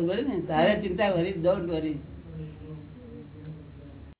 ને? તારે ચિંતા વરી ડોન્ટ વરી